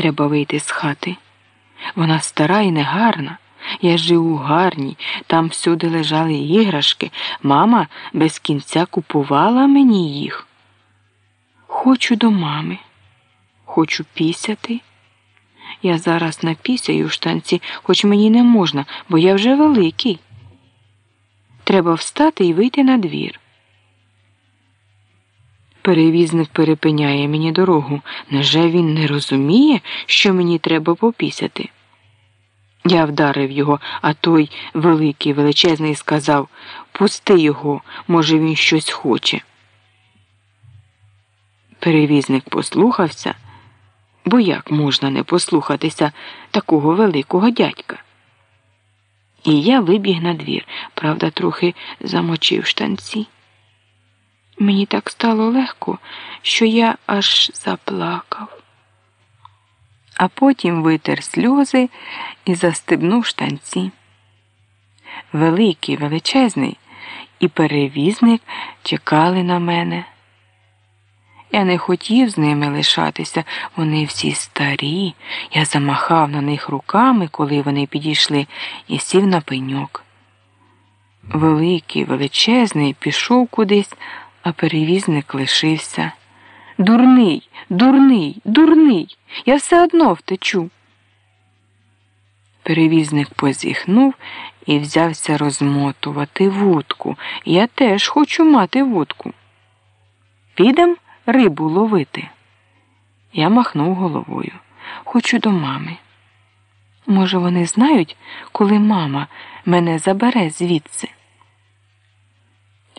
треба вийти з хати. Вона стара і негарна. Я жив у гарній, там всюди лежали іграшки. Мама без кінця купувала мені їх. Хочу до мами, хочу пісяти. Я зараз напісяю в штанці, хоч мені не можна, бо я вже великий. Треба встати і вийти на двір. Перевізник перепиняє мені дорогу. Неже він не розуміє, що мені треба попісяти? Я вдарив його, а той великий, величезний сказав Пусти його, може, він щось хоче. Перевізник послухався, бо як можна не послухатися такого великого дядька? І я вибіг на двір, правда, трохи замочив штанці. Мені так стало легко, що я аж заплакав. А потім витер сльози і застебнув штанці. Великий, величезний, і перевізник чекали на мене. Я не хотів з ними лишатися, вони всі старі. Я замахав на них руками, коли вони підійшли, і сів на пеньок. Великий, величезний пішов кудись, а перевізник лишився. Дурний, дурний, дурний. Я все одно втечу. Перевізник позіхнув і взявся розмотувати вудку. Я теж хочу мати вудку. Підем рибу ловити. Я махнув головою. Хочу до мами. Може, вони знають, коли мама мене забере звідси.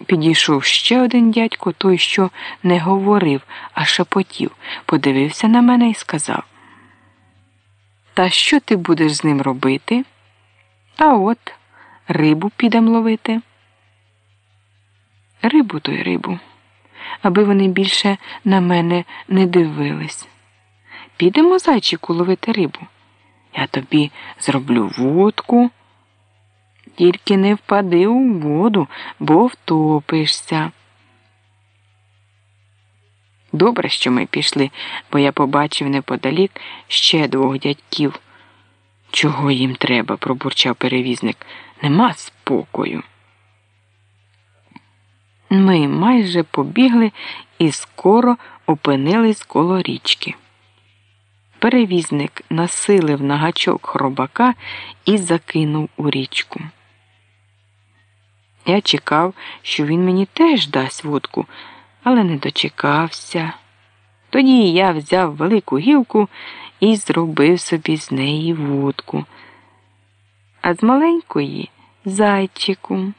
Підійшов ще один дядько, той, що не говорив, а шепотів, подивився на мене і сказав: Та що ти будеш з ним робити? А от рибу підем ловити. Рибу то й рибу, аби вони більше на мене не дивились. Підемо, зайчику, ловити рибу. Я тобі зроблю водку. Тільки не впади у воду, бо втопишся. Добре, що ми пішли, бо я побачив неподалік ще двох дядьків. Чого їм треба, пробурчав перевізник. Нема спокою. Ми майже побігли і скоро опинились коло річки. Перевізник насилив на гачок хробака і закинув у річку. Я чекав, що він мені теж дасть водку, але не дочекався. Тоді я взяв велику гілку і зробив собі з неї водку, а з маленької зайчику.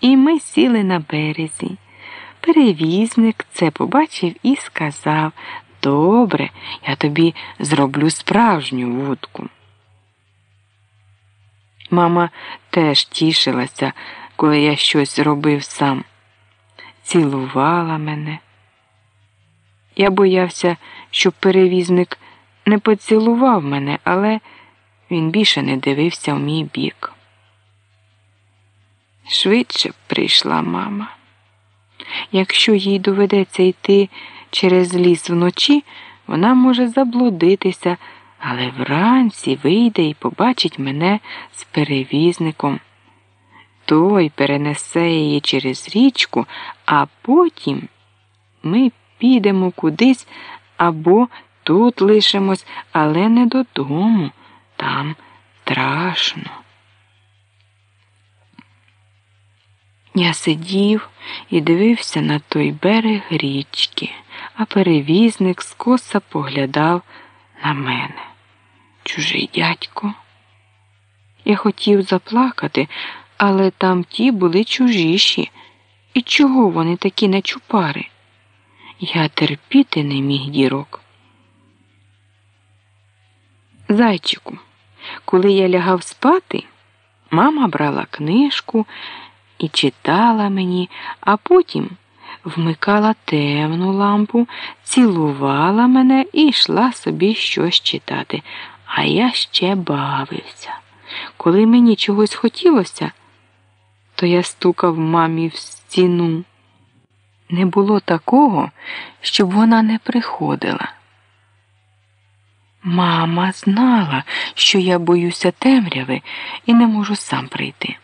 І ми сіли на березі. Перевізник це побачив і сказав Добре, я тобі зроблю справжню вудку. Мама теж тішилася коли я щось робив сам, цілувала мене. Я боявся, щоб перевізник не поцілував мене, але він більше не дивився в мій бік. Швидше прийшла мама. Якщо їй доведеться йти через ліс вночі, вона може заблудитися, але вранці вийде і побачить мене з перевізником той перенесе її через річку, а потім ми підемо кудись або тут лишимось, але не додому. Там страшно. Я сидів і дивився на той берег річки, а перевізник скоса поглядав на мене. Чужий дядько. Я хотів заплакати, але там ті були чужіші. І чого вони такі нечупари? Я терпіти не міг дірок. Зайчику, коли я лягав спати, мама брала книжку і читала мені, а потім вмикала темну лампу, цілувала мене і йшла собі щось читати. А я ще бавився. Коли мені чогось хотілося, то я стукав мамі в стіну. Не було такого, щоб вона не приходила. Мама знала, що я боюся темряви і не можу сам прийти.